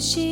美し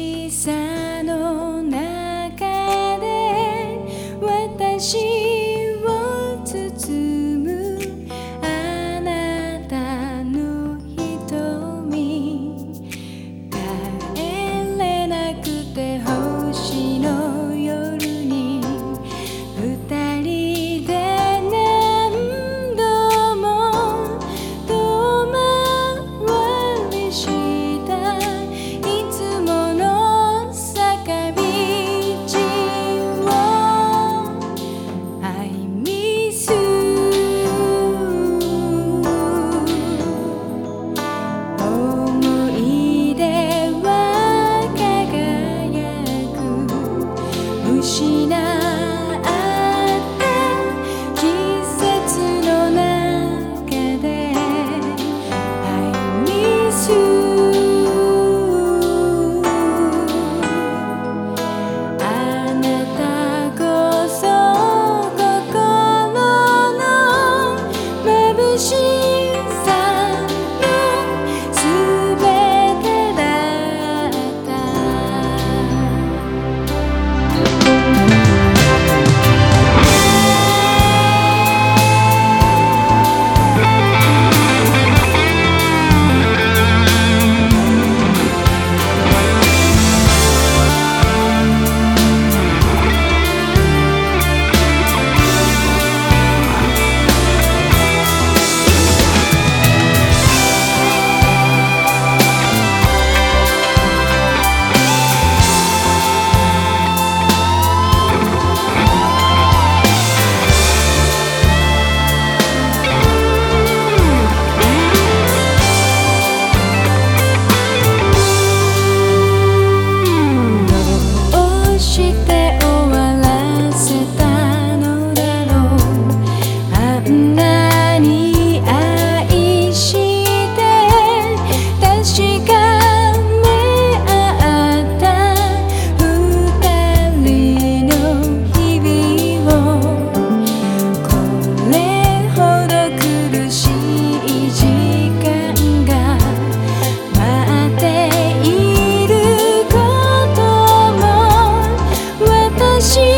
しい